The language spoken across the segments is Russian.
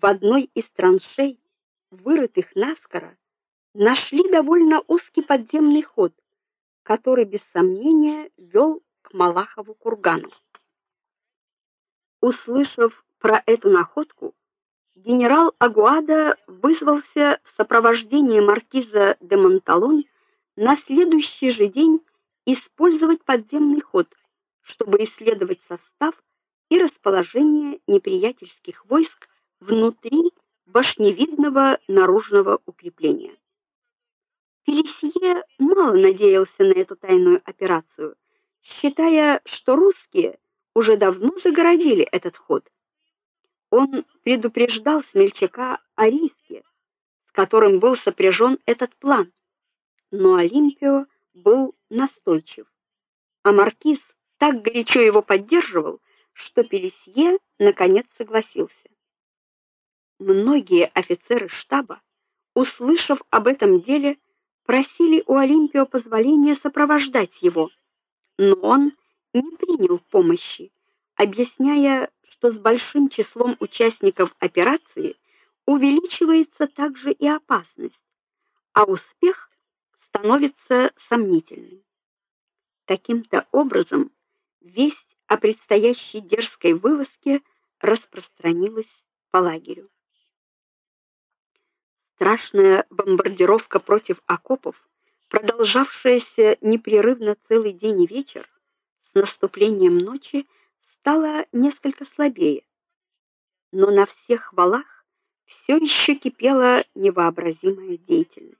в одной из траншей, вырытых наскоро, нашли довольно узкий подземный ход, который без сомнения вел к Малахову кургану. Услышав про эту находку, генерал Агуада вызвался в сопровождении маркиза де Монталон на следующий же день использовать подземный ход, чтобы исследовать состав и расположение неприятельских войск внутри башневидного наружного укрепления. Фелисье мало надеялся на эту тайную операцию, считая, что русские уже давно загородили этот ход. Он предупреждал смельчака о риске, с которым был сопряжен этот план. Но Олимпио был настойчив, а маркиз так горячо его поддерживал, что Пелесье наконец согласился. Многие офицеры штаба, услышав об этом деле, просили у Олимпио позволения сопровождать его, но он не принял помощи, объясняя, что с большим числом участников операции увеличивается также и опасность, а успех становится сомнительным. Таким-то образом весть о предстоящей дерзкой вылазке распространилась по лагерю. Страшная бомбардировка против окопов, продолжавшаяся непрерывно целый день и вечер, с наступлением ночи стала несколько слабее. Но на всех валах все еще кипела невообразимая деятельность.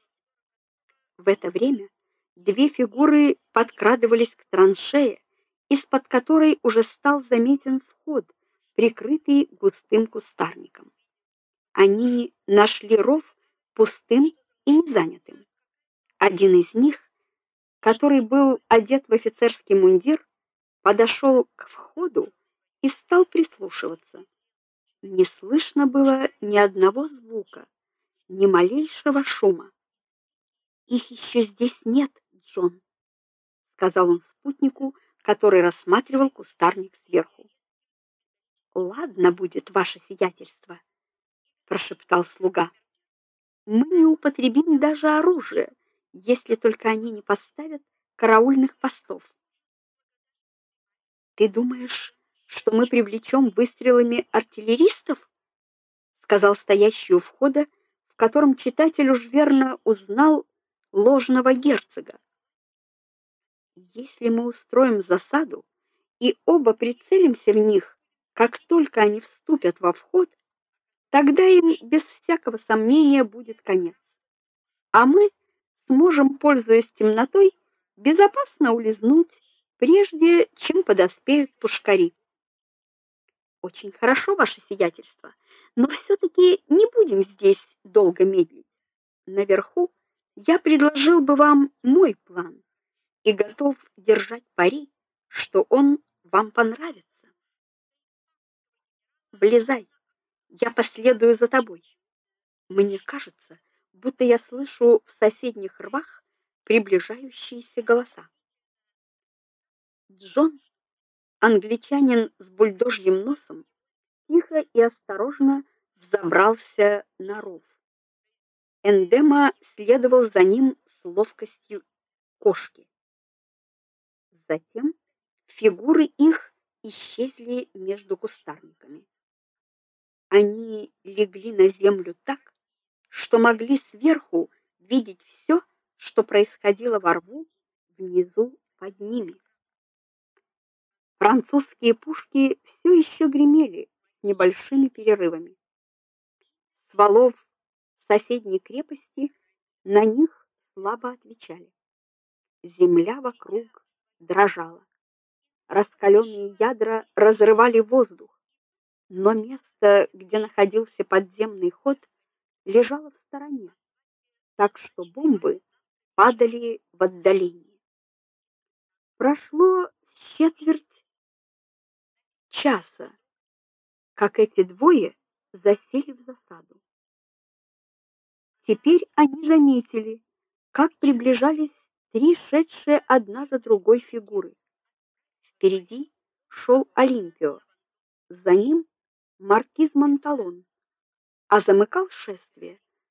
В это время две фигуры подкрадывались к траншее, из-под которой уже стал заметен вход, прикрытый густым кустарником. Они нашли ров пустым и незанятым. Один из них, который был одет в офицерский мундир, подошел к входу и стал прислушиваться. Не слышно было ни одного звука, ни малейшего шума. Их еще здесь нет, Джон, сказал он спутнику, который рассматривал кустарник сверху. Ладно будет ваше сиятельство, прошептал слуга. Мы не употребим даже оружие, если только они не поставят караульных постов. Ты думаешь, что мы привлечем выстрелами артиллеристов? сказал стоящий у входа, в котором читатель уж верно узнал ложного герцога. Если мы устроим засаду и оба прицелимся в них, как только они вступят во вход, тогда им без всякого сомнения будет конец. А мы сможем, пользуясь темнотой, безопасно улизнуть, прежде чем подоспеют пушкари. Очень хорошо, ваше сиятельство, но все таки не будем здесь долго медлить. Наверху я предложил бы вам мой план и готов держать пари, что он вам понравится. Влезай. Я последую за тобой. Мне кажется, будто я слышу в соседних рвах приближающиеся голоса. Джон, англичанин с бульдожьим носом, тихо и осторожно взобрался на ров. Эндема следовал за ним с ловкостью кошки. Затем фигуры их исчезли между кустарниками. Они легли на землю так, что могли сверху видеть все, что происходило во рву внизу под ними. Французские пушки все еще гремели с небольшими перерывами. С валов соседней крепости на них слабо отвечали. Земля вокруг дрожала. Раскаленные ядра разрывали воздух, но место, где находился подземный ход, лежало в стороне, так что бомбы падали в отдалении. Прошло четверть часа, как эти двое засели в засаду. Теперь они заметили, как приближались три шедшие одна за другой фигуры. Впереди шел Олимпио, за ним маркиз Монталон, а замыкал шествие